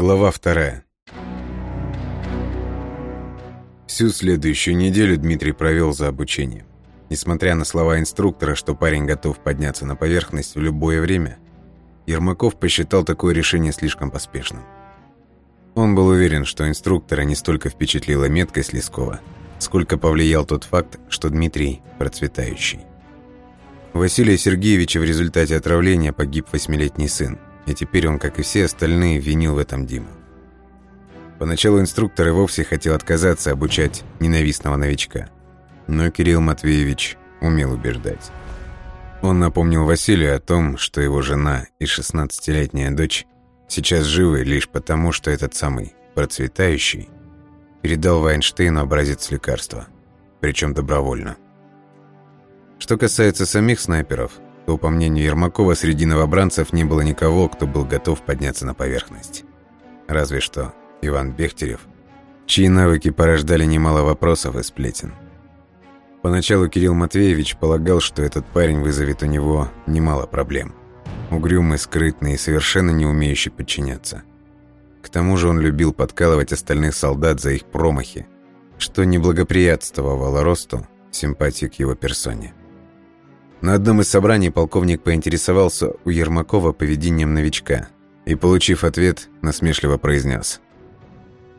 Глава вторая. Всю следующую неделю Дмитрий провел за обучением. Несмотря на слова инструктора, что парень готов подняться на поверхность в любое время, Ермаков посчитал такое решение слишком поспешным. Он был уверен, что инструктора не столько впечатлила меткость Лескова, сколько повлиял тот факт, что Дмитрий процветающий. У Василия Сергеевича в результате отравления погиб восьмилетний сын, и теперь он, как и все остальные, винил в этом Диму. Поначалу инструктор и вовсе хотел отказаться обучать ненавистного новичка. Но Кирилл Матвеевич умел убеждать. Он напомнил Василию о том, что его жена и 16-летняя дочь сейчас живы лишь потому, что этот самый процветающий передал Вайнштейну образец лекарства, причем добровольно. Что касается самих снайперов, то, по мнению Ермакова, среди новобранцев не было никого, кто был готов подняться на поверхность. Разве что Иван Бехтерев, чьи навыки порождали немало вопросов и сплетен. Поначалу Кирилл Матвеевич полагал, что этот парень вызовет у него немало проблем. Угрюмый, скрытный и совершенно не умеющий подчиняться. К тому же он любил подкалывать остальных солдат за их промахи, что не благоприятствовало росту симпатии к его персоне. На одном из собраний полковник поинтересовался у Ермакова поведением новичка и, получив ответ, насмешливо произнес.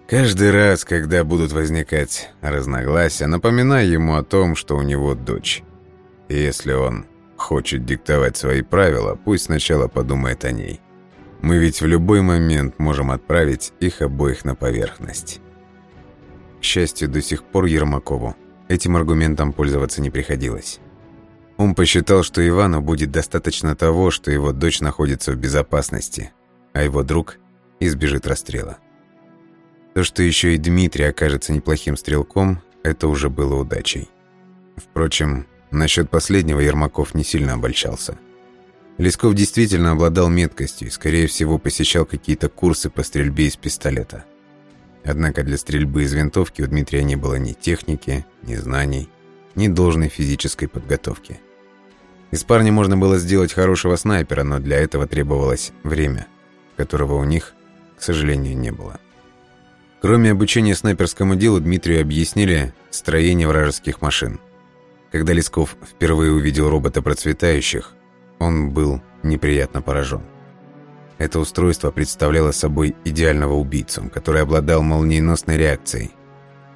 «Каждый раз, когда будут возникать разногласия, напоминай ему о том, что у него дочь. И если он хочет диктовать свои правила, пусть сначала подумает о ней. Мы ведь в любой момент можем отправить их обоих на поверхность». К счастью, до сих пор Ермакову этим аргументом пользоваться не приходилось. Он посчитал, что Ивану будет достаточно того, что его дочь находится в безопасности, а его друг избежит расстрела. То, что еще и Дмитрий окажется неплохим стрелком, это уже было удачей. Впрочем, насчет последнего Ермаков не сильно обольщался. Лесков действительно обладал меткостью и, скорее всего, посещал какие-то курсы по стрельбе из пистолета. Однако для стрельбы из винтовки у Дмитрия не было ни техники, ни знаний, ни должной физической подготовки. Из парня можно было сделать хорошего снайпера, но для этого требовалось время, которого у них, к сожалению, не было. Кроме обучения снайперскому делу, Дмитрию объяснили строение вражеских машин. Когда Лесков впервые увидел робота процветающих, он был неприятно поражен. Это устройство представляло собой идеального убийцу, который обладал молниеносной реакцией.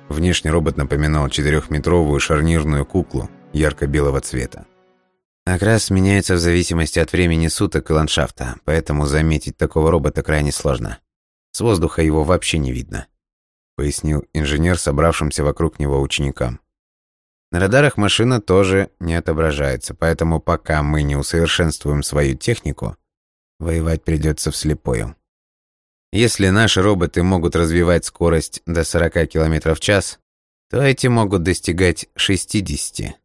Внешне робот напоминал четырехметровую шарнирную куклу ярко-белого цвета. Окрас меняется в зависимости от времени суток и ландшафта, поэтому заметить такого робота крайне сложно. С воздуха его вообще не видно, пояснил инженер собравшимся вокруг него ученикам. На радарах машина тоже не отображается, поэтому пока мы не усовершенствуем свою технику, воевать придется вслепую. Если наши роботы могут развивать скорость до 40 км в час, то эти могут достигать 60.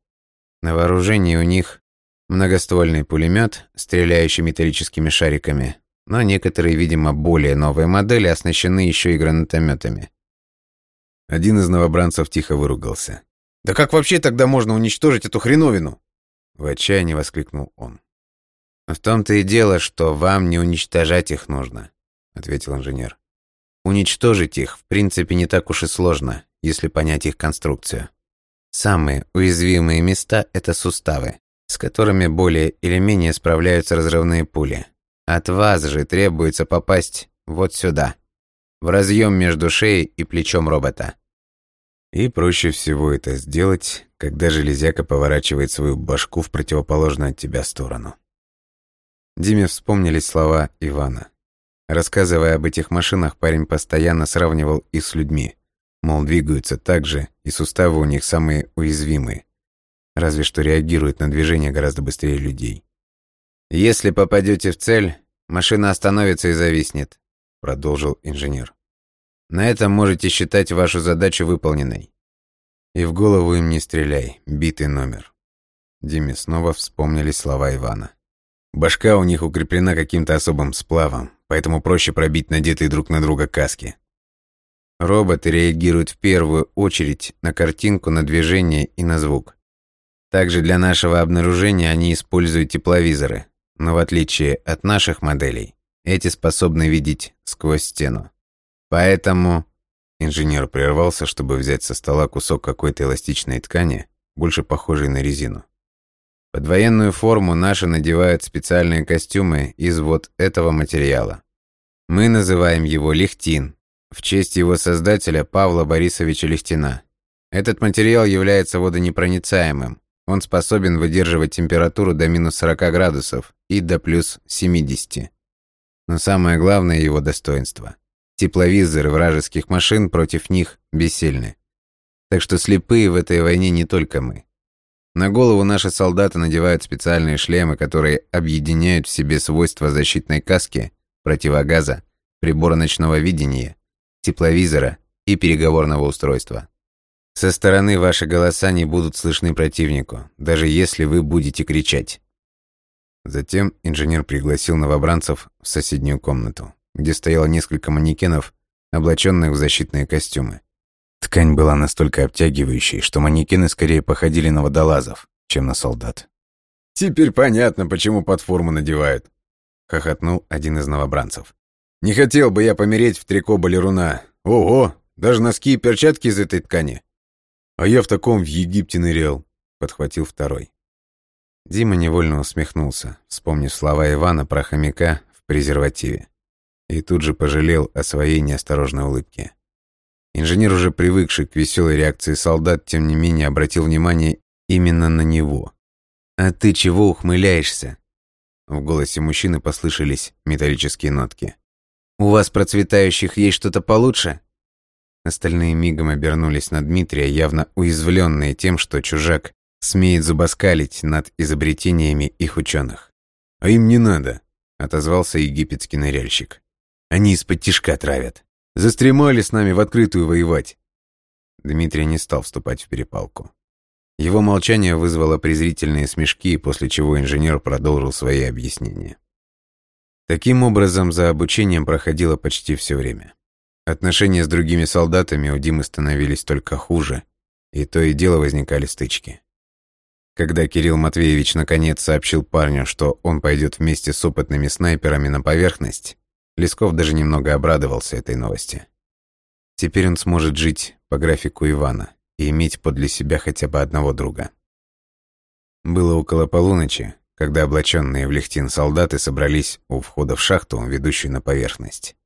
На вооружении у них Многоствольный пулемет, стреляющий металлическими шариками, но некоторые, видимо, более новые модели оснащены еще и гранатометами. Один из новобранцев тихо выругался. «Да как вообще тогда можно уничтожить эту хреновину?» В отчаянии воскликнул он. «В том-то и дело, что вам не уничтожать их нужно», — ответил инженер. «Уничтожить их, в принципе, не так уж и сложно, если понять их конструкцию. Самые уязвимые места — это суставы с которыми более или менее справляются разрывные пули. От вас же требуется попасть вот сюда, в разъем между шеей и плечом робота. И проще всего это сделать, когда железяка поворачивает свою башку в противоположную от тебя сторону. Диме вспомнились слова Ивана. Рассказывая об этих машинах, парень постоянно сравнивал их с людьми. Мол, двигаются так же, и суставы у них самые уязвимые разве что реагирует на движение гораздо быстрее людей. «Если попадете в цель, машина остановится и зависнет», — продолжил инженер. «На этом можете считать вашу задачу выполненной. И в голову им не стреляй, битый номер». Диме снова вспомнили слова Ивана. Башка у них укреплена каким-то особым сплавом, поэтому проще пробить надетые друг на друга каски. Роботы реагируют в первую очередь на картинку, на движение и на звук. Также для нашего обнаружения они используют тепловизоры, но в отличие от наших моделей, Эти способны видеть сквозь стену. Поэтому инженер прервался, чтобы взять со стола кусок какой-то эластичной ткани, больше похожей на резину. Под военную форму наши надевают специальные костюмы из вот этого материала. Мы называем его лихтин, в честь его создателя Павла Борисовича Лихтина. Этот материал является водонепроницаемым. Он способен выдерживать температуру до минус 40 градусов и до плюс 70. Но самое главное его достоинство. Тепловизоры вражеских машин против них бессильны. Так что слепые в этой войне не только мы. На голову наши солдаты надевают специальные шлемы, которые объединяют в себе свойства защитной каски, противогаза, прибора ночного видения, тепловизора и переговорного устройства. Со стороны ваши голоса не будут слышны противнику, даже если вы будете кричать. Затем инженер пригласил новобранцев в соседнюю комнату, где стояло несколько манекенов, облаченных в защитные костюмы. Ткань была настолько обтягивающей, что манекены скорее походили на водолазов, чем на солдат. «Теперь понятно, почему под форму надевают», — хохотнул один из новобранцев. «Не хотел бы я помереть в трико балеруна. Ого, даже носки и перчатки из этой ткани. «А я в таком в Египте нырял», — подхватил второй. Дима невольно усмехнулся, вспомнив слова Ивана про хомяка в презервативе. И тут же пожалел о своей неосторожной улыбке. Инженер, уже привыкший к веселой реакции солдат, тем не менее обратил внимание именно на него. «А ты чего ухмыляешься?» В голосе мужчины послышались металлические нотки. «У вас процветающих есть что-то получше?» Остальные мигом обернулись на Дмитрия, явно уязвленные тем, что чужак смеет зубоскалить над изобретениями их ученых. «А им не надо», — отозвался египетский ныряльщик. «Они из-под тишка травят. Застремали с нами в открытую воевать». Дмитрий не стал вступать в перепалку. Его молчание вызвало презрительные смешки, после чего инженер продолжил свои объяснения. Таким образом, за обучением проходило почти все время. Отношения с другими солдатами у Димы становились только хуже, и то и дело возникали стычки. Когда Кирилл Матвеевич наконец сообщил парню, что он пойдет вместе с опытными снайперами на поверхность, Лесков даже немного обрадовался этой новости. Теперь он сможет жить по графику Ивана и иметь подле себя хотя бы одного друга. Было около полуночи, когда облаченные в лехтин солдаты собрались у входа в шахту, ведущую на поверхность.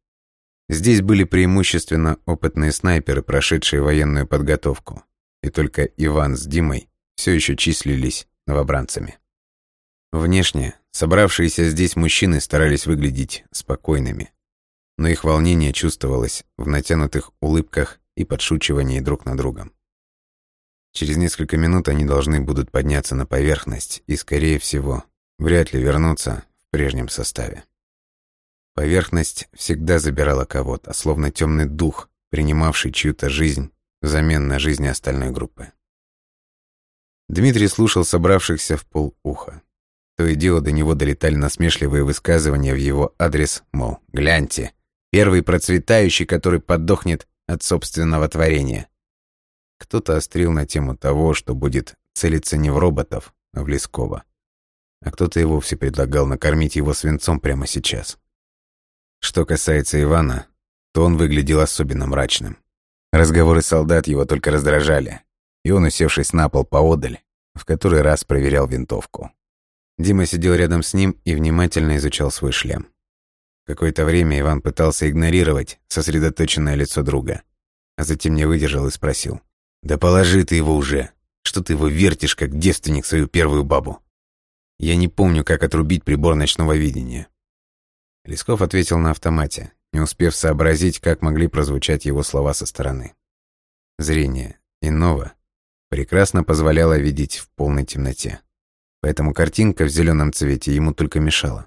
Здесь были преимущественно опытные снайперы, прошедшие военную подготовку, и только Иван с Димой все еще числились новобранцами. Внешне собравшиеся здесь мужчины старались выглядеть спокойными, но их волнение чувствовалось в натянутых улыбках и подшучивании друг над другом. Через несколько минут они должны будут подняться на поверхность и, скорее всего, вряд ли вернуться в прежнем составе. Поверхность всегда забирала кого-то, словно темный дух, принимавший чью-то жизнь взамен на жизни остальной группы. Дмитрий слушал собравшихся в полуха. То и дело до него долетали насмешливые высказывания в его адрес, мол, гляньте, первый процветающий, который подохнет от собственного творения. Кто-то острил на тему того, что будет целиться не в роботов, а в Лескова. А кто-то и вовсе предлагал накормить его свинцом прямо сейчас. Что касается Ивана, то он выглядел особенно мрачным. Разговоры солдат его только раздражали, и он, усевшись на пол поодаль, в который раз проверял винтовку. Дима сидел рядом с ним и внимательно изучал свой шлем. Какое-то время Иван пытался игнорировать сосредоточенное лицо друга, а затем не выдержал и спросил. «Да положи ты его уже! Что ты его вертишь, как девственник свою первую бабу?» Я не помню, как отрубить прибор ночного видения. Лесков ответил на автомате, не успев сообразить, как могли прозвучать его слова со стороны. Зрение иного прекрасно позволяло видеть в полной темноте. Поэтому картинка в зеленом цвете ему только мешала.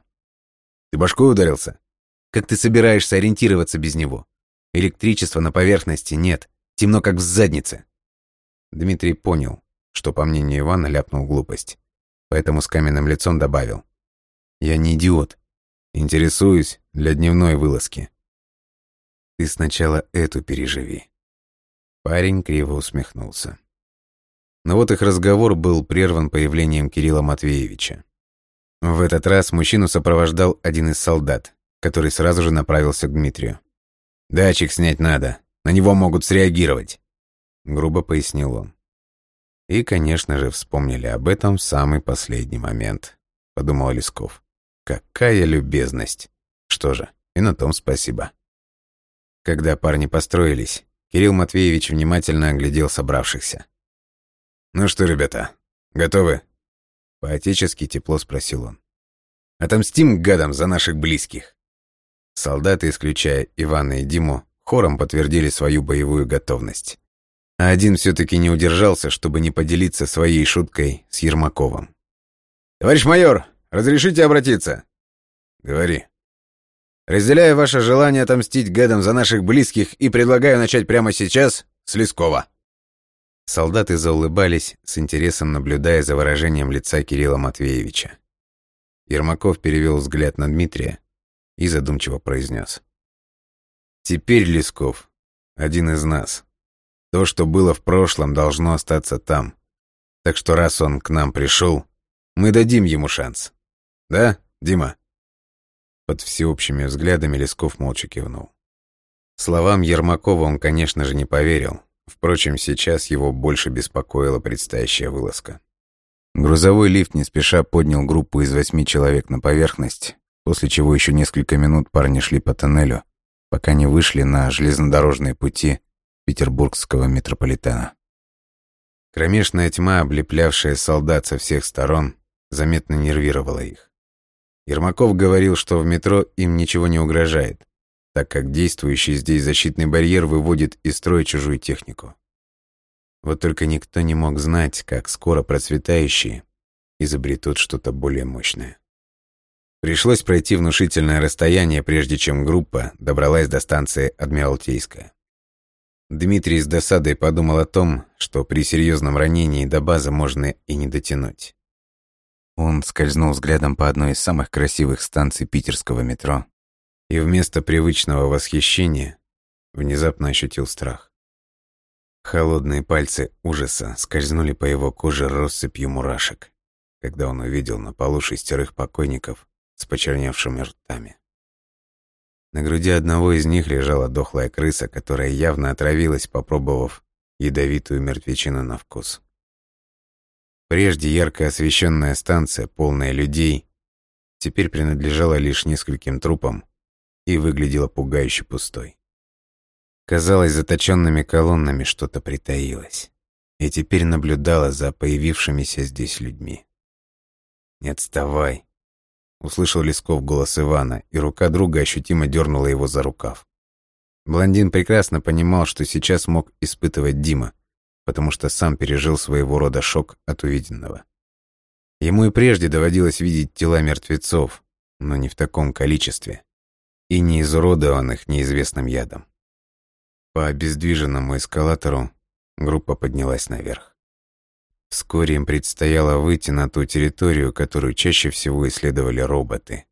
«Ты башкой ударился? Как ты собираешься ориентироваться без него? Электричества на поверхности нет, темно как в заднице». Дмитрий понял, что, по мнению Ивана, ляпнул глупость. Поэтому с каменным лицом добавил. «Я не идиот. Интересуюсь для дневной вылазки. Ты сначала эту переживи. Парень криво усмехнулся. Но вот их разговор был прерван появлением Кирилла Матвеевича. В этот раз мужчину сопровождал один из солдат, который сразу же направился к Дмитрию. «Датчик снять надо. На него могут среагировать», — грубо пояснил он. И, конечно же, вспомнили об этом в самый последний момент, подумал Лесков. Какая любезность. Что же, и на том спасибо. Когда парни построились, Кирилл Матвеевич внимательно оглядел собравшихся. «Ну что, ребята, готовы?» Поотечески тепло спросил он. «Отомстим гадам за наших близких!» Солдаты, исключая Ивана и Диму, хором подтвердили свою боевую готовность. А один все-таки не удержался, чтобы не поделиться своей шуткой с Ермаковым. «Товарищ майор, разрешите обратиться?» «Говори». «Разделяю ваше желание отомстить гадам за наших близких и предлагаю начать прямо сейчас с Лескова». Солдаты заулыбались, с интересом наблюдая за выражением лица Кирилла Матвеевича. Ермаков перевел взгляд на Дмитрия и задумчиво произнес. «Теперь Лесков один из нас. То, что было в прошлом, должно остаться там. Так что раз он к нам пришел, мы дадим ему шанс. Да, Дима?» Под всеобщими взглядами Лесков молча кивнул. Словам Ермакова он, конечно же, не поверил. Впрочем, сейчас его больше беспокоила предстоящая вылазка. Грузовой лифт не спеша поднял группу из восьми человек на поверхность, после чего еще несколько минут парни шли по тоннелю, пока не вышли на железнодорожные пути петербургского метрополитена. Кромешная тьма, облеплявшая солдат со всех сторон, заметно нервировала их. Ермаков говорил, что в метро им ничего не угрожает, так как действующий здесь защитный барьер выводит из строя чужую технику. Вот только никто не мог знать, как скоро процветающие изобретут что-то более мощное. Пришлось пройти внушительное расстояние, прежде чем группа добралась до станции Адмиралтейская. Дмитрий с досадой подумал о том, что при серьезном ранении до базы можно и не дотянуть. Он скользнул взглядом по одной из самых красивых станций питерского метро и вместо привычного восхищения внезапно ощутил страх. Холодные пальцы ужаса скользнули по его коже россыпью мурашек, когда он увидел на полу шестерых покойников с почерневшими ртами. На груди одного из них лежала дохлая крыса, которая явно отравилась, попробовав ядовитую мертвечину на вкус. Прежде ярко освещенная станция, полная людей, теперь принадлежала лишь нескольким трупам и выглядела пугающе пустой. Казалось, заточенными колоннами что-то притаилось, и теперь наблюдала за появившимися здесь людьми. «Не отставай», Услышал Лесков голос Ивана, и рука друга ощутимо дернула его за рукав. Блондин прекрасно понимал, что сейчас мог испытывать Дима, потому что сам пережил своего рода шок от увиденного. Ему и прежде доводилось видеть тела мертвецов, но не в таком количестве, и не изуродованных неизвестным ядом. По обездвиженному эскалатору группа поднялась наверх. Вскоре им предстояло выйти на ту территорию, которую чаще всего исследовали роботы,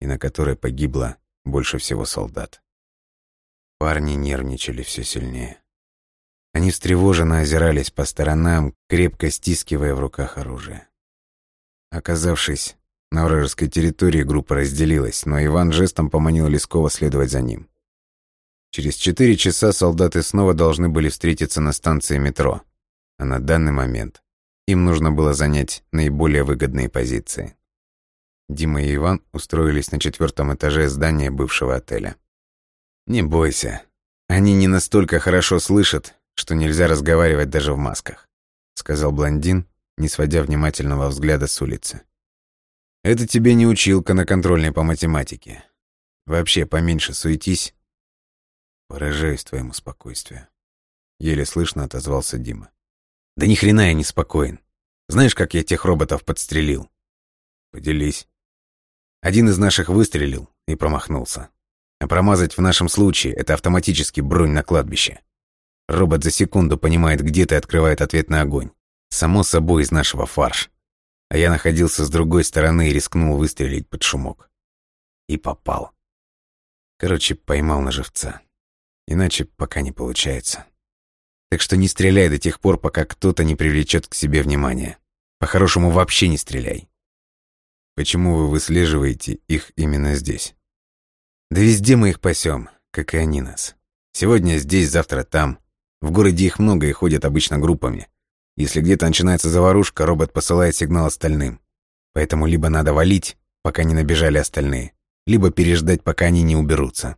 и на которой погибло больше всего солдат. Парни нервничали все сильнее. Они встревоженно озирались по сторонам, крепко стискивая в руках оружие. Оказавшись на вражеской территории, группа разделилась, но Иван жестом поманил Лескова следовать за ним. Через четыре часа солдаты снова должны были встретиться на станции метро, а на данный момент им нужно было занять наиболее выгодные позиции. Дима и Иван устроились на четвертом этаже здания бывшего отеля. «Не бойся. Они не настолько хорошо слышат, что нельзя разговаривать даже в масках», сказал блондин, не сводя внимательного взгляда с улицы. «Это тебе не училка на контрольной по математике. Вообще, поменьше суетись». «Поражаюсь твоему спокойствию», — еле слышно отозвался Дима. Да ни хрена я не спокоен. Знаешь, как я тех роботов подстрелил? Поделись. Один из наших выстрелил и промахнулся. А промазать в нашем случае — это автоматически бронь на кладбище. Робот за секунду понимает, где ты открывает ответ на огонь. Само собой из нашего фарш. А я находился с другой стороны и рискнул выстрелить под шумок. И попал. Короче, поймал на живца. Иначе пока не получается. Так что не стреляй до тех пор, пока кто-то не привлечет к себе внимание. По-хорошему вообще не стреляй. Почему вы выслеживаете их именно здесь? Да везде мы их пасем, как и они нас. Сегодня здесь, завтра там. В городе их много и ходят обычно группами. Если где-то начинается заварушка, робот посылает сигнал остальным. Поэтому либо надо валить, пока не набежали остальные, либо переждать, пока они не уберутся.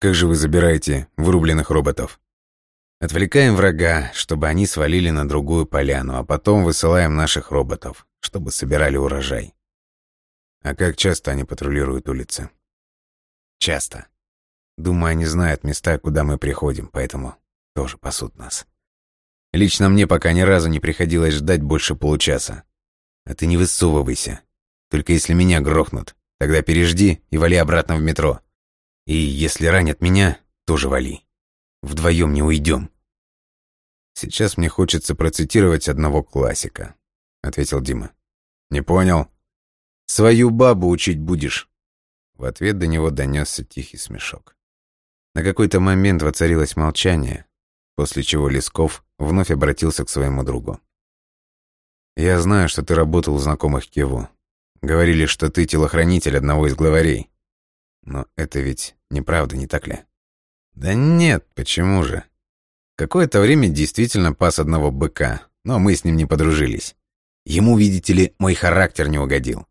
Как же вы забираете вырубленных роботов? Отвлекаем врага, чтобы они свалили на другую поляну, а потом высылаем наших роботов, чтобы собирали урожай. А как часто они патрулируют улицы? Часто. Думаю, они знают места, куда мы приходим, поэтому тоже пасут нас. Лично мне пока ни разу не приходилось ждать больше получаса. А ты не высовывайся. Только если меня грохнут, тогда пережди и вали обратно в метро. И если ранят меня, тоже вали. Вдвоем не уйдем. Сейчас мне хочется процитировать одного классика, ответил Дима. Не понял. Свою бабу учить будешь. В ответ до него донесся тихий смешок. На какой-то момент воцарилось молчание, после чего Лесков вновь обратился к своему другу. «Я знаю, что ты работал у знакомых Кеву. Говорили, что ты телохранитель одного из главарей. Но это ведь неправда, не так ли?» Да нет, почему же? Какое-то время действительно пас одного быка, но мы с ним не подружились. Ему, видите ли, мой характер не угодил.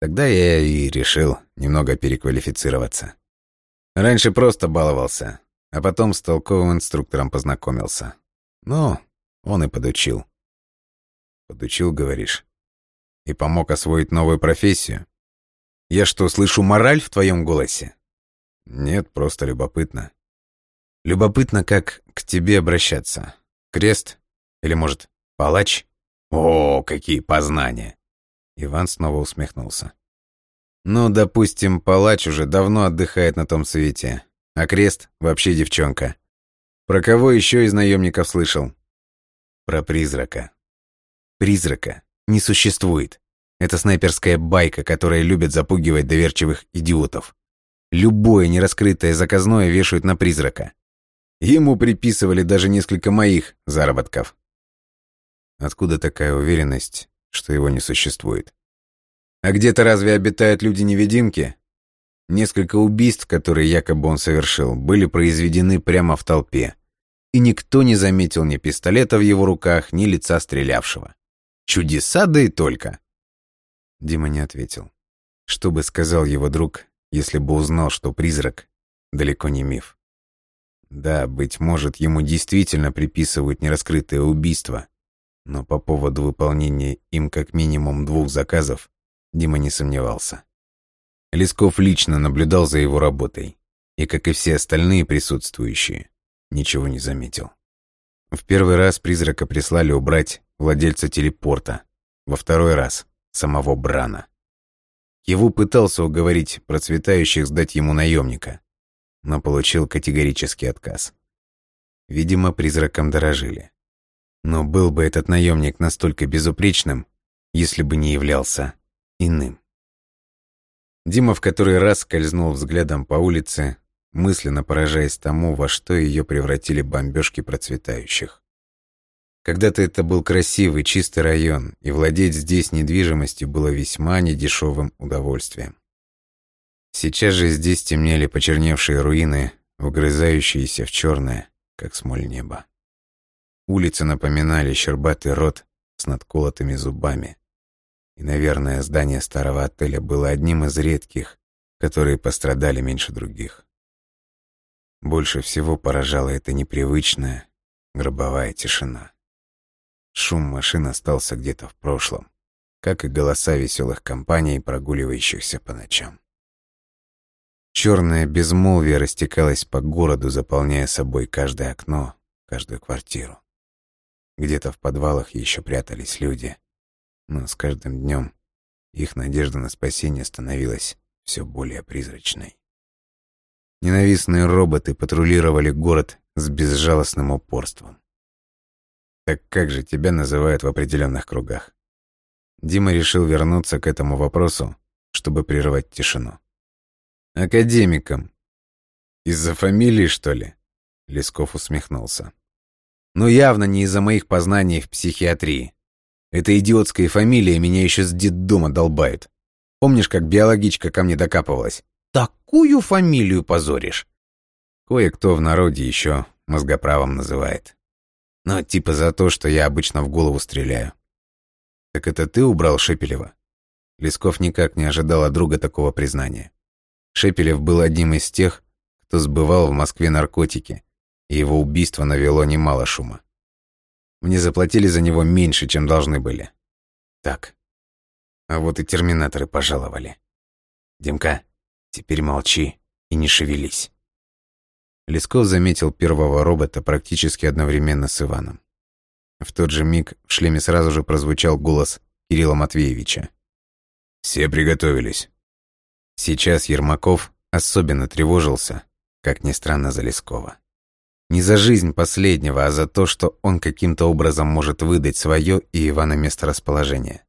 Тогда я и решил немного переквалифицироваться. Раньше просто баловался, а потом с толковым инструктором познакомился. Ну, он и подучил. Подучил, говоришь? И помог освоить новую профессию? Я что, слышу мораль в твоем голосе? Нет, просто любопытно. Любопытно, как к тебе обращаться. Крест? Или, может, палач? О, какие познания!» Иван снова усмехнулся. «Ну, допустим, палач уже давно отдыхает на том свете, а крест вообще девчонка. Про кого еще из наемников слышал?» «Про призрака». «Призрака не существует. Это снайперская байка, которая любит запугивать доверчивых идиотов. Любое нераскрытое заказное вешают на призрака. Ему приписывали даже несколько моих заработков. Откуда такая уверенность, что его не существует? А где-то разве обитают люди-невидимки? Несколько убийств, которые якобы он совершил, были произведены прямо в толпе. И никто не заметил ни пистолета в его руках, ни лица стрелявшего. Чудеса, да и только. Дима не ответил. Что бы сказал его друг, если бы узнал, что призрак далеко не миф? Да, быть может, ему действительно приписывают нераскрытое убийство, но по поводу выполнения им как минимум двух заказов Дима не сомневался. Лесков лично наблюдал за его работой и, как и все остальные присутствующие, ничего не заметил. В первый раз призрака прислали убрать владельца телепорта, во второй раз — самого Брана. Его пытался уговорить процветающих сдать ему наемника, но получил категорический отказ. Видимо, призраком дорожили. Но был бы этот наемник настолько безупречным, если бы не являлся иным. Дима в который раз скользнул взглядом по улице, мысленно поражаясь тому, во что ее превратили бомбежки процветающих. Когда-то это был красивый, чистый район, и владеть здесь недвижимостью было весьма недешевым удовольствием. Сейчас же здесь темнели почерневшие руины, вгрызающиеся в черное, как смоль неба. Улицы напоминали щербатый рот с надколотыми зубами. И, наверное, здание старого отеля было одним из редких, которые пострадали меньше других. Больше всего поражала эта непривычная, гробовая тишина. Шум машин остался где-то в прошлом, как и голоса веселых компаний, прогуливающихся по ночам. Черное безмолвие растекалось по городу, заполняя собой каждое окно, каждую квартиру. Где-то в подвалах еще прятались люди, но с каждым днем их надежда на спасение становилась все более призрачной. Ненавистные роботы патрулировали город с безжалостным упорством. Так как же тебя называют в определенных кругах? Дима решил вернуться к этому вопросу, чтобы прервать тишину. Академиком. Из-за фамилии, что ли? Лесков усмехнулся. Ну явно не из-за моих познаний в психиатрии. Эта идиотская фамилия меня еще с детдома долбает. Помнишь, как биологичка ко мне докапывалась? такую фамилию позоришь?» Кое-кто в народе еще мозгоправом называет. Но типа за то, что я обычно в голову стреляю. Так это ты убрал Шепелева? Лесков никак не ожидал от друга такого признания. Шепелев был одним из тех, кто сбывал в Москве наркотики, и его убийство навело немало шума. Мне заплатили за него меньше, чем должны были. Так. А вот и терминаторы пожаловали. Димка, теперь молчи и не шевелись. Лесков заметил первого робота практически одновременно с Иваном. В тот же миг в шлеме сразу же прозвучал голос Кирилла Матвеевича. «Все приготовились». Сейчас Ермаков особенно тревожился, как ни странно, за Лескова. Не за жизнь последнего, а за то, что он каким-то образом может выдать свое и Ивана месторасположение.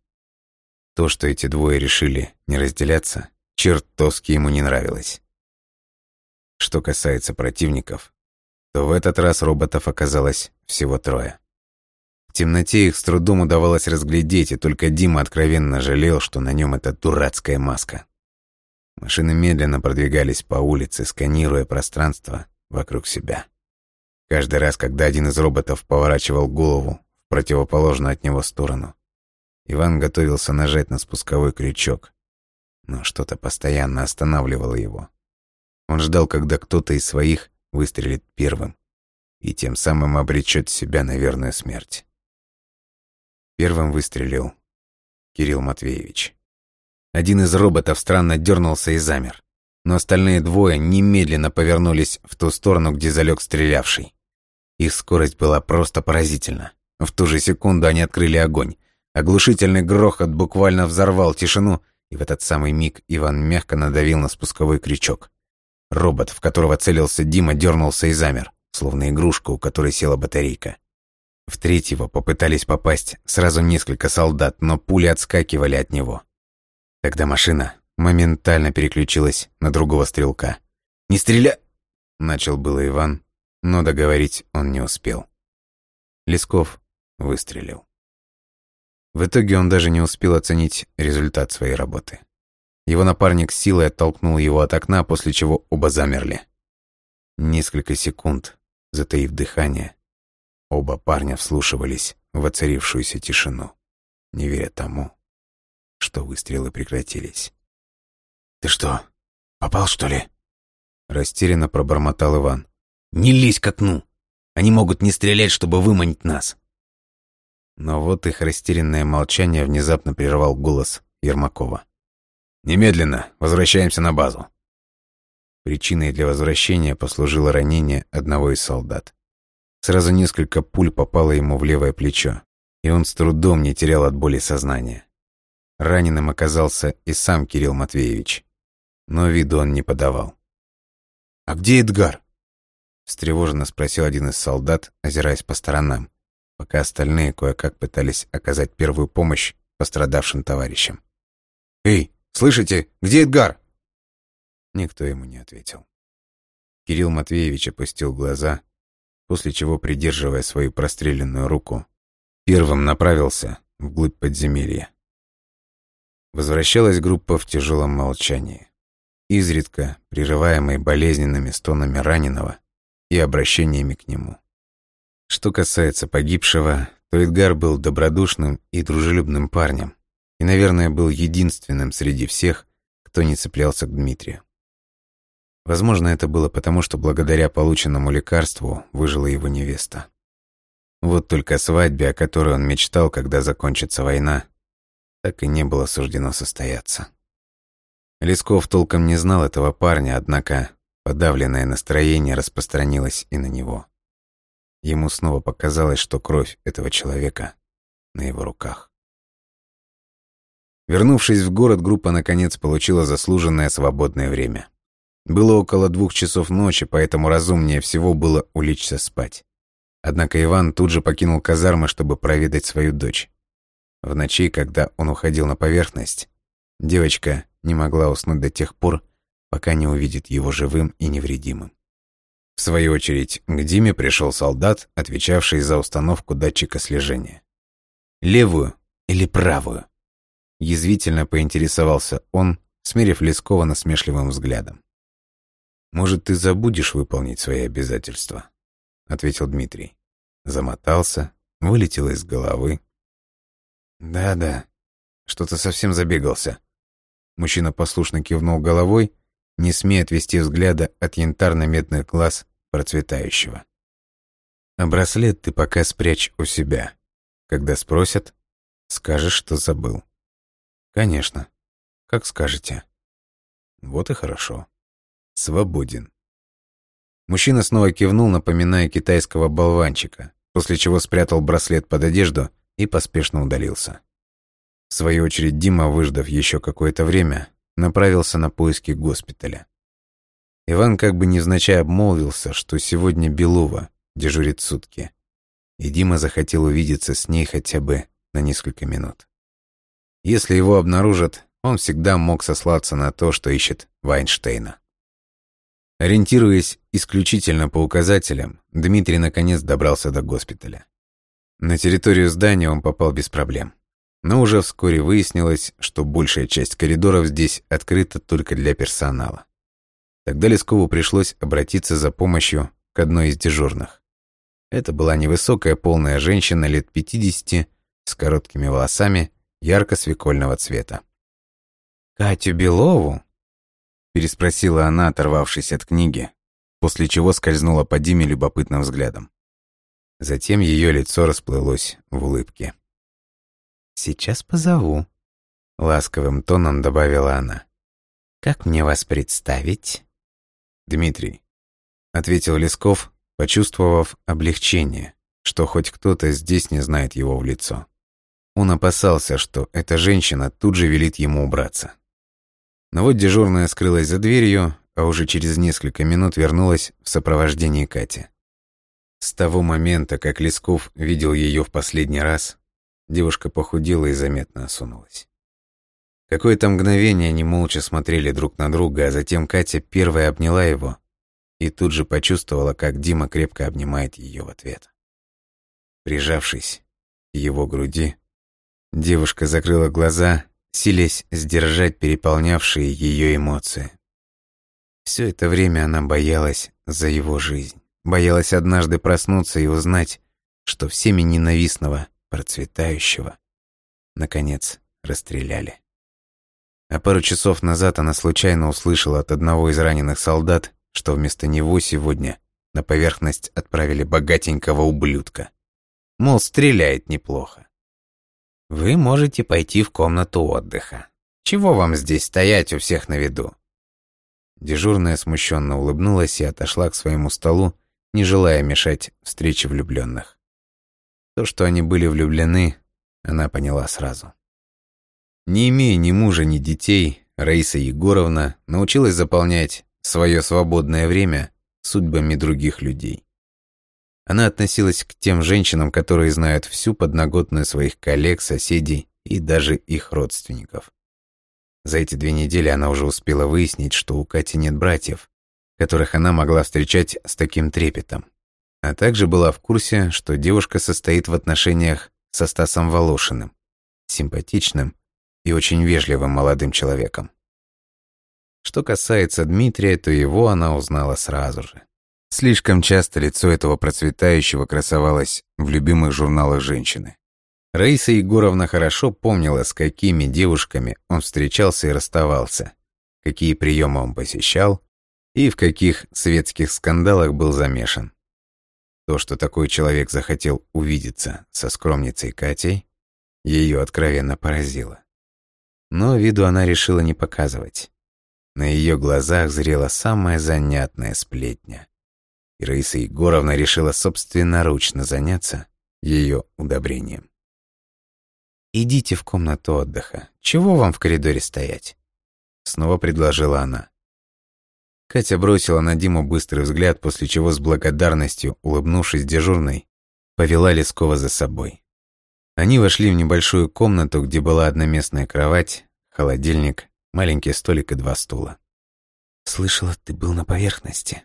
То, что эти двое решили не разделяться, чертовски ему не нравилось. Что касается противников, то в этот раз роботов оказалось всего трое. В темноте их с трудом удавалось разглядеть, и только Дима откровенно жалел, что на нем эта дурацкая маска. Машины медленно продвигались по улице, сканируя пространство вокруг себя. Каждый раз, когда один из роботов поворачивал голову в противоположную от него сторону, Иван готовился нажать на спусковой крючок, но что-то постоянно останавливало его. Он ждал, когда кто-то из своих выстрелит первым и тем самым обречет себя на верную смерть. Первым выстрелил Кирилл Матвеевич. Один из роботов странно дернулся и замер, но остальные двое немедленно повернулись в ту сторону, где залег стрелявший. Их скорость была просто поразительна. В ту же секунду они открыли огонь. Оглушительный грохот буквально взорвал тишину, и в этот самый миг Иван мягко надавил на спусковой крючок. Робот, в которого целился Дима, дернулся и замер, словно игрушка, у которой села батарейка. В третьего попытались попасть сразу несколько солдат, но пули отскакивали от него. Тогда машина моментально переключилась на другого стрелка. «Не стреля...» — начал было Иван, но договорить он не успел. Лесков выстрелил. В итоге он даже не успел оценить результат своей работы. Его напарник силой оттолкнул его от окна, после чего оба замерли. Несколько секунд, затаив дыхание, оба парня вслушивались в оцарившуюся тишину, не веря тому, что выстрелы прекратились. «Ты что, попал, что ли?» Растерянно пробормотал Иван. «Не лезь к окну! Они могут не стрелять, чтобы выманить нас!» Но вот их растерянное молчание внезапно прервал голос Ермакова. Немедленно возвращаемся на базу. Причиной для возвращения послужило ранение одного из солдат. Сразу несколько пуль попало ему в левое плечо, и он с трудом не терял от боли сознания. Раненым оказался и сам Кирилл Матвеевич, но виду он не подавал. «А где Эдгар?» — встревоженно спросил один из солдат, озираясь по сторонам, пока остальные кое-как пытались оказать первую помощь пострадавшим товарищам. «Эй, Слышите, где Эдгар?» Никто ему не ответил. Кирилл Матвеевич опустил глаза, после чего, придерживая свою простреленную руку, первым направился вглубь подземелья. Возвращалась группа в тяжелом молчании, изредка прерываемой болезненными стонами раненого и обращениями к нему. Что касается погибшего, то Эдгар был добродушным и дружелюбным парнем, и, наверное, был единственным среди всех, кто не цеплялся к Дмитрию. Возможно, это было потому, что благодаря полученному лекарству выжила его невеста. Вот только свадьбе, о которой он мечтал, когда закончится война, так и не было суждено состояться. Лесков толком не знал этого парня, однако подавленное настроение распространилось и на него. Ему снова показалось, что кровь этого человека на его руках. Вернувшись в город, группа наконец получила заслуженное свободное время. Было около двух часов ночи, поэтому разумнее всего было улечься спать. Однако Иван тут же покинул казармы, чтобы проведать свою дочь. В ночи, когда он уходил на поверхность, девочка не могла уснуть до тех пор, пока не увидит его живым и невредимым. В свою очередь, к Диме пришел солдат, отвечавший за установку датчика слежения. «Левую или правую?» Язвительно поинтересовался он, смерив Лескова насмешливым взглядом. «Может, ты забудешь выполнить свои обязательства?» — ответил Дмитрий. Замотался, вылетел из головы. «Да-да, что-то совсем забегался». Мужчина послушно кивнул головой, не смея отвести взгляда от янтарно-медных глаз процветающего. «А браслет ты пока спрячь у себя. Когда спросят, скажешь, что забыл». «Конечно. Как скажете». «Вот и хорошо. Свободен». Мужчина снова кивнул, напоминая китайского болванчика, после чего спрятал браслет под одежду и поспешно удалился. В свою очередь Дима, выждав еще какое-то время, направился на поиски госпиталя. Иван как бы невзначай обмолвился, что сегодня Белова дежурит сутки, и Дима захотел увидеться с ней хотя бы на несколько минут. Если его обнаружат, он всегда мог сослаться на то, что ищет Вайнштейна. Ориентируясь исключительно по указателям, Дмитрий наконец добрался до госпиталя. На территорию здания он попал без проблем. Но уже вскоре выяснилось, что большая часть коридоров здесь открыта только для персонала. Тогда Лескову пришлось обратиться за помощью к одной из дежурных. Это была невысокая полная женщина лет 50 с короткими волосами ярко-свекольного цвета. «Катю Белову?» переспросила она, оторвавшись от книги, после чего скользнула по Диме любопытным взглядом. Затем ее лицо расплылось в улыбке. «Сейчас позову», — ласковым тоном добавила она. «Как мне вас представить?» «Дмитрий», — ответил Лесков, почувствовав облегчение, что хоть кто-то здесь не знает его в лицо. Он опасался, что эта женщина тут же велит ему убраться. Но вот дежурная скрылась за дверью, а уже через несколько минут вернулась в сопровождении Кати. С того момента, как Лесков видел ее в последний раз, девушка похудела и заметно осунулась. Какое-то мгновение они молча смотрели друг на друга, а затем Катя первая обняла его и тут же почувствовала, как Дима крепко обнимает ее в ответ. Прижавшись к его груди, девушка закрыла глаза силясь сдержать переполнявшие ее эмоции. Все это время она боялась за его жизнь. Боялась однажды проснуться и узнать, что всеми ненавистного, процветающего, наконец, расстреляли. А пару часов назад она случайно услышала от одного из раненых солдат, что вместо него сегодня на поверхность отправили богатенького ублюдка. Мол, стреляет неплохо. Вы можете пойти в комнату отдыха. Чего вам здесь стоять у всех на виду? Дежурная смущенно улыбнулась и отошла к своему столу, не желая мешать встрече влюбленных. То, что они были влюблены, она поняла сразу. Не имея ни мужа, ни детей, Раиса Егоровна научилась заполнять свое свободное время судьбами других людей. Она относилась к тем женщинам, которые знают всю подноготную своих коллег, соседей и даже их родственников. За эти две недели она уже успела выяснить, что у Кати нет братьев, которых она могла встречать с таким трепетом. А также была в курсе, что девушка состоит в отношениях со Стасом Волошиным, симпатичным и очень вежливым молодым человеком. Что касается Дмитрия, то его она узнала сразу же. Слишком часто лицо этого процветающего красовалось в любимых журналах женщины. Раиса Егоровна хорошо помнила, с какими девушками он встречался и расставался, какие приемы он посещал и в каких светских скандалах был замешан. То, что такой человек захотел увидеться со скромницей Катей, ее откровенно поразило. Но виду она решила не показывать. На ее глазах зрела самая занятная сплетня и Раиса Егоровна решила собственноручно заняться ее удобрением. «Идите в комнату отдыха. Чего вам в коридоре стоять?» Снова предложила она. Катя бросила на Диму быстрый взгляд, после чего с благодарностью, улыбнувшись дежурной, повела Лескова за собой. Они вошли в небольшую комнату, где была одноместная кровать, холодильник, маленький столик и два стула. «Слышала, ты был на поверхности»,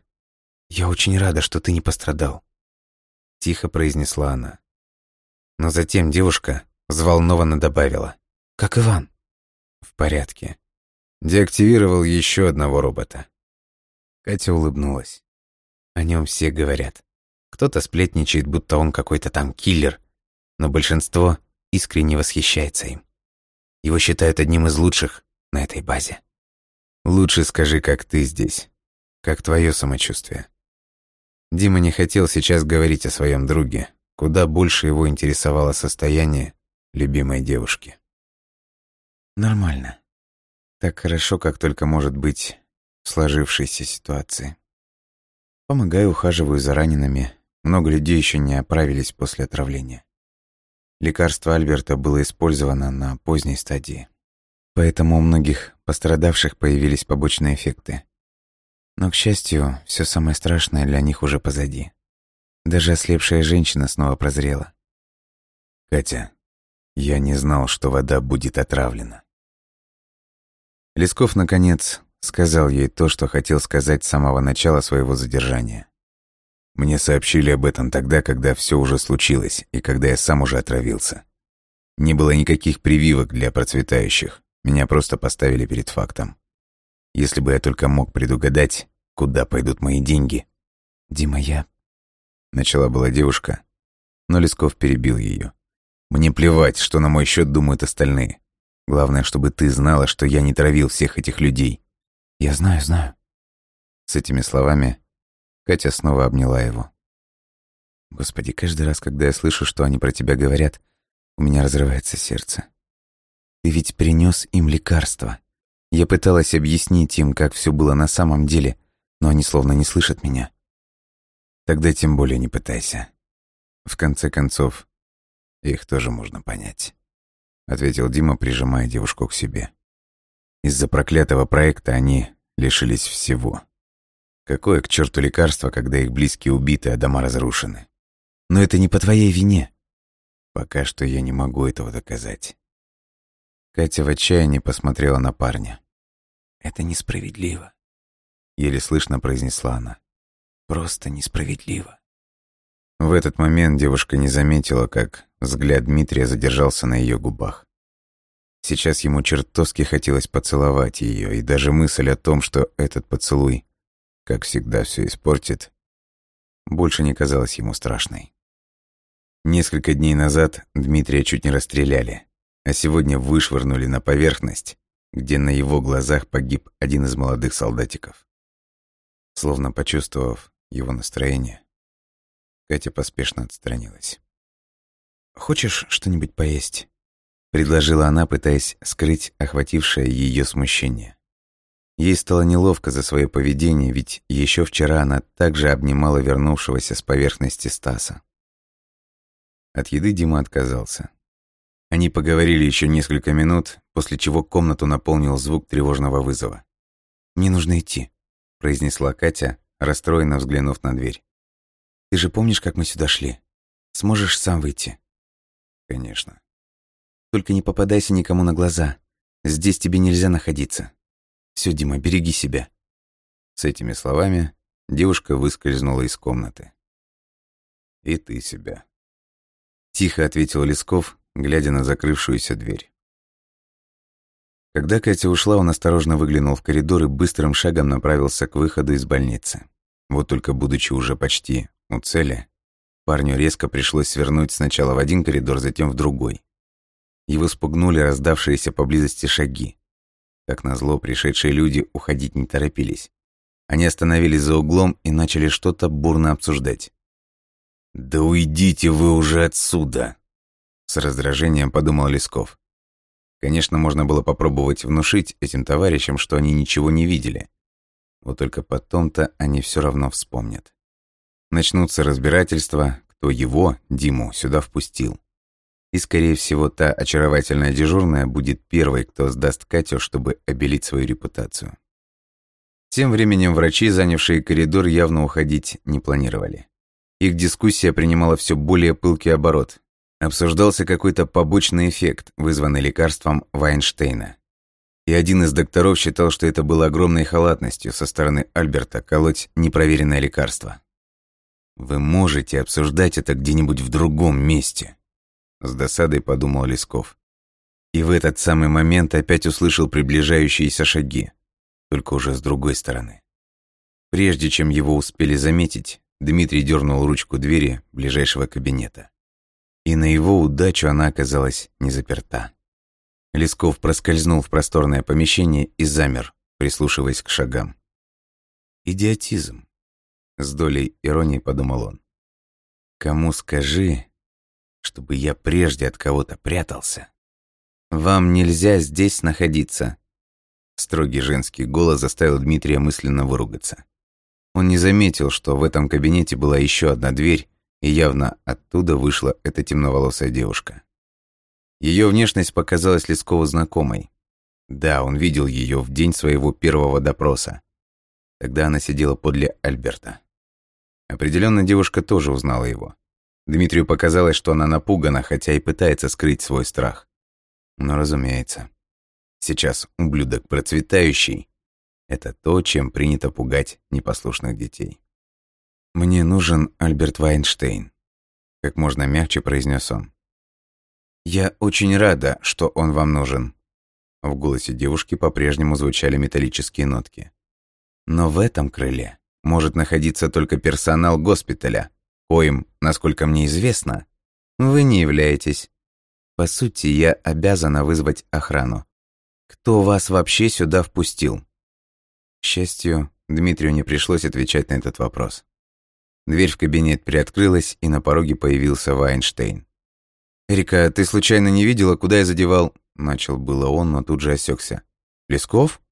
«Я очень рада, что ты не пострадал», — тихо произнесла она. Но затем девушка взволнованно добавила. «Как Иван?» «В порядке. Деактивировал еще одного робота. Катя улыбнулась. О нем все говорят. Кто-то сплетничает, будто он какой-то там киллер, но большинство искренне восхищается им. Его считают одним из лучших на этой базе. Лучше скажи, как ты здесь. Как твое самочувствие. Дима не хотел сейчас говорить о своем друге. Куда больше его интересовало состояние любимой девушки. Нормально. Так хорошо, как только может быть сложившейся ситуации. Помогаю, ухаживаю за ранеными. Много людей еще не оправились после отравления. Лекарство Альберта было использовано на поздней стадии. Поэтому у многих пострадавших появились побочные эффекты. Но, к счастью, все самое страшное для них уже позади. Даже ослепшая женщина снова прозрела. «Катя, я не знал, что вода будет отравлена». Лесков, наконец, сказал ей то, что хотел сказать с самого начала своего задержания. Мне сообщили об этом тогда, когда все уже случилось, и когда я сам уже отравился. Не было никаких прививок для процветающих. Меня просто поставили перед фактом. Если бы я только мог предугадать, куда пойдут мои деньги. «Дима, я...» Начала была девушка, но Лесков перебил ее. «Мне плевать, что на мой счет думают остальные. Главное, чтобы ты знала, что я не травил всех этих людей». «Я знаю, знаю». С этими словами Катя снова обняла его. «Господи, каждый раз, когда я слышу, что они про тебя говорят, у меня разрывается сердце. Ты ведь принес им лекарство. Я пыталась объяснить им, как все было на самом деле, но они словно не слышат меня. Тогда тем более не пытайся. В конце концов, их тоже можно понять», — ответил Дима, прижимая девушку к себе. «Из-за проклятого проекта они лишились всего. Какое к черту лекарство, когда их близкие убиты, а дома разрушены? Но это не по твоей вине. Пока что я не могу этого доказать. Катя в отчаянии посмотрела на парня. «Это несправедливо», — еле слышно произнесла она. «Просто несправедливо». В этот момент девушка не заметила, как взгляд Дмитрия задержался на ее губах. Сейчас ему чертовски хотелось поцеловать ее, и даже мысль о том, что этот поцелуй, как всегда, все испортит, больше не казалась ему страшной. Несколько дней назад Дмитрия чуть не расстреляли а сегодня вышвырнули на поверхность, где на его глазах погиб один из молодых солдатиков. Словно почувствовав его настроение, Катя поспешно отстранилась. «Хочешь что-нибудь поесть?» — предложила она, пытаясь скрыть охватившее ее смущение. Ей стало неловко за свое поведение, ведь еще вчера она также обнимала вернувшегося с поверхности Стаса. От еды Дима отказался. Они поговорили еще несколько минут, после чего комнату наполнил звук тревожного вызова. «Мне нужно идти», — произнесла Катя, расстроенно взглянув на дверь. «Ты же помнишь, как мы сюда шли? Сможешь сам выйти?» «Конечно». «Только не попадайся никому на глаза. Здесь тебе нельзя находиться. Все, Дима, береги себя». С этими словами девушка выскользнула из комнаты. «И ты себя», — тихо ответил Лесков, глядя на закрывшуюся дверь. Когда Катя ушла, он осторожно выглянул в коридор и быстрым шагом направился к выходу из больницы. Вот только будучи уже почти у цели, парню резко пришлось свернуть сначала в один коридор, затем в другой. Его спугнули раздавшиеся поблизости шаги. Как назло, пришедшие люди уходить не торопились. Они остановились за углом и начали что-то бурно обсуждать. «Да уйдите вы уже отсюда!» С раздражением подумал Лесков. Конечно, можно было попробовать внушить этим товарищам, что они ничего не видели. Вот только потом-то они все равно вспомнят. Начнутся разбирательства, кто его, Диму, сюда впустил. И, скорее всего, та очаровательная дежурная будет первой, кто сдаст Катю, чтобы обелить свою репутацию. Тем временем врачи, занявшие коридор, явно уходить не планировали. Их дискуссия принимала все более пылкий оборот, Обсуждался какой-то побочный эффект, вызванный лекарством Вайнштейна. И один из докторов считал, что это было огромной халатностью со стороны Альберта колоть непроверенное лекарство. «Вы можете обсуждать это где-нибудь в другом месте», — с досадой подумал Лесков. И в этот самый момент опять услышал приближающиеся шаги, только уже с другой стороны. Прежде чем его успели заметить, Дмитрий дернул ручку двери ближайшего кабинета. И на его удачу она оказалась не заперта. Лесков проскользнул в просторное помещение и замер, прислушиваясь к шагам. «Идиотизм», — с долей иронии подумал он. «Кому скажи, чтобы я прежде от кого-то прятался?» «Вам нельзя здесь находиться», — строгий женский голос заставил Дмитрия мысленно выругаться. Он не заметил, что в этом кабинете была еще одна дверь, и явно оттуда вышла эта темноволосая девушка. Ее внешность показалась Лескову знакомой. Да, он видел ее в день своего первого допроса. Тогда она сидела подле Альберта. Определенно девушка тоже узнала его. Дмитрию показалось, что она напугана, хотя и пытается скрыть свой страх. Но, разумеется, сейчас ублюдок процветающий — это то, чем принято пугать непослушных детей. «Мне нужен Альберт Вайнштейн», — как можно мягче произнес он. «Я очень рада, что он вам нужен». В голосе девушки по-прежнему звучали металлические нотки. «Но в этом крыле может находиться только персонал госпиталя, коим, насколько мне известно, вы не являетесь. По сути, я обязана вызвать охрану. Кто вас вообще сюда впустил?» К счастью, Дмитрию не пришлось отвечать на этот вопрос. Дверь в кабинет приоткрылась, и на пороге появился Вайнштейн. «Эрика, ты случайно не видела, куда я задевал...» Начал было он, но тут же осекся. «Лесков?»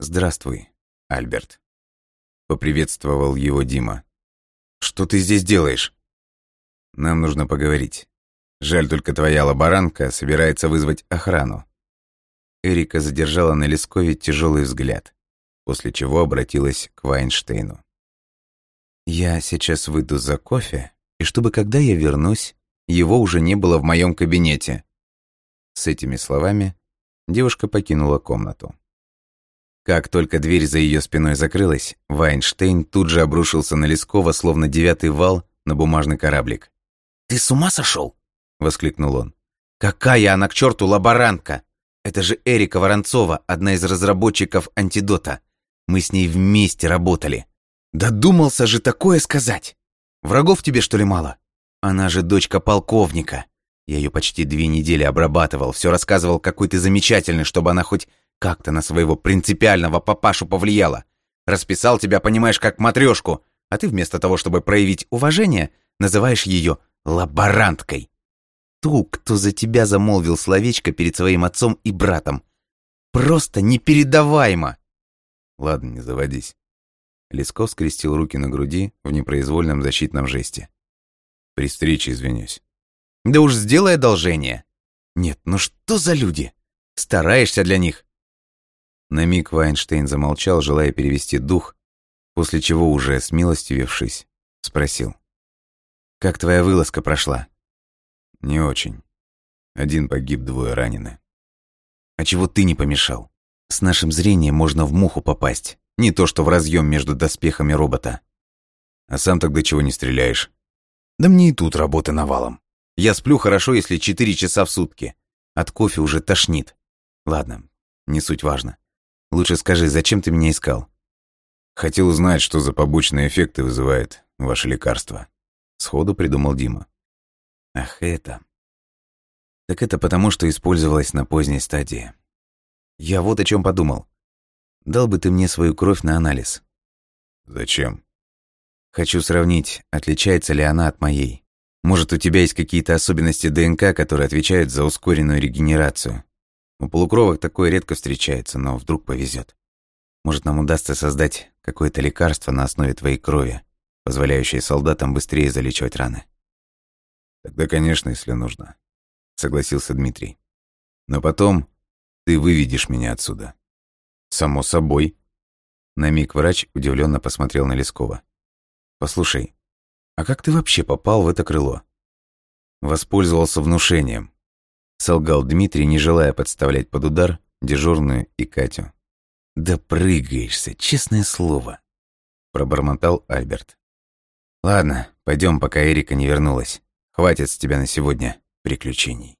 «Здравствуй, Альберт», — поприветствовал его Дима. «Что ты здесь делаешь?» «Нам нужно поговорить. Жаль, только твоя лаборантка собирается вызвать охрану». Эрика задержала на Лескове тяжелый взгляд, после чего обратилась к Вайнштейну. «Я сейчас выйду за кофе, и чтобы, когда я вернусь, его уже не было в моем кабинете. С этими словами девушка покинула комнату. Как только дверь за ее спиной закрылась, Вайнштейн тут же обрушился на Лескова, словно девятый вал на бумажный кораблик. «Ты с ума сошел?» — воскликнул он. «Какая она к черту лаборантка! Это же Эрика Воронцова, одна из разработчиков антидота. Мы с ней вместе работали. Додумался же такое сказать! Врагов тебе, что ли, мало? Она же дочка полковника. Я ее почти две недели обрабатывал, все рассказывал, какой ты замечательный, чтобы она хоть как-то на своего принципиального папашу повлияла. Расписал тебя, понимаешь, как матрешку, а ты вместо того, чтобы проявить уважение, называешь ее лаборанткой. Ту, кто за тебя замолвил словечко перед своим отцом и братом. Просто непередаваемо. Ладно, не заводись. Лесков скрестил руки на груди в непроизвольном защитном жесте. При встрече извинюсь. Да уж сделай одолжение. Нет, ну что за люди? Стараешься для них. На миг Вайнштейн замолчал, желая перевести дух, после чего уже, смилостивившись, спросил. «Как твоя вылазка прошла?» «Не очень. Один погиб, двое ранены». «А чего ты не помешал? С нашим зрением можно в муху попасть, не то что в разъем между доспехами робота». «А сам тогда чего не стреляешь?» Да мне и тут работы навалом. Я сплю хорошо, если четыре часа в сутки. От кофе уже тошнит. Ладно, не суть важно. Лучше скажи, зачем ты меня искал? Хотел узнать, что за побочные эффекты вызывает ваше лекарство. Сходу придумал Дима. Ах, это... Так это потому, что использовалось на поздней стадии. Я вот о чем подумал. Дал бы ты мне свою кровь на анализ. Зачем? Хочу сравнить, отличается ли она от моей. Может, у тебя есть какие-то особенности ДНК, которые отвечают за ускоренную регенерацию. У полукровок такое редко встречается, но вдруг повезет. Может, нам удастся создать какое-то лекарство на основе твоей крови, позволяющее солдатам быстрее залечивать раны. Тогда, конечно, если нужно, согласился Дмитрий. Но потом ты выведешь меня отсюда. Само собой. На миг врач удивленно посмотрел на Лескова. Послушай, а как ты вообще попал в это крыло? Воспользовался внушением. Солгал Дмитрий, не желая подставлять под удар дежурную и Катю. Да прыгаешься, честное слово. Пробормотал Альберт. Ладно, пойдем, пока Эрика не вернулась. Хватит с тебя на сегодня приключений.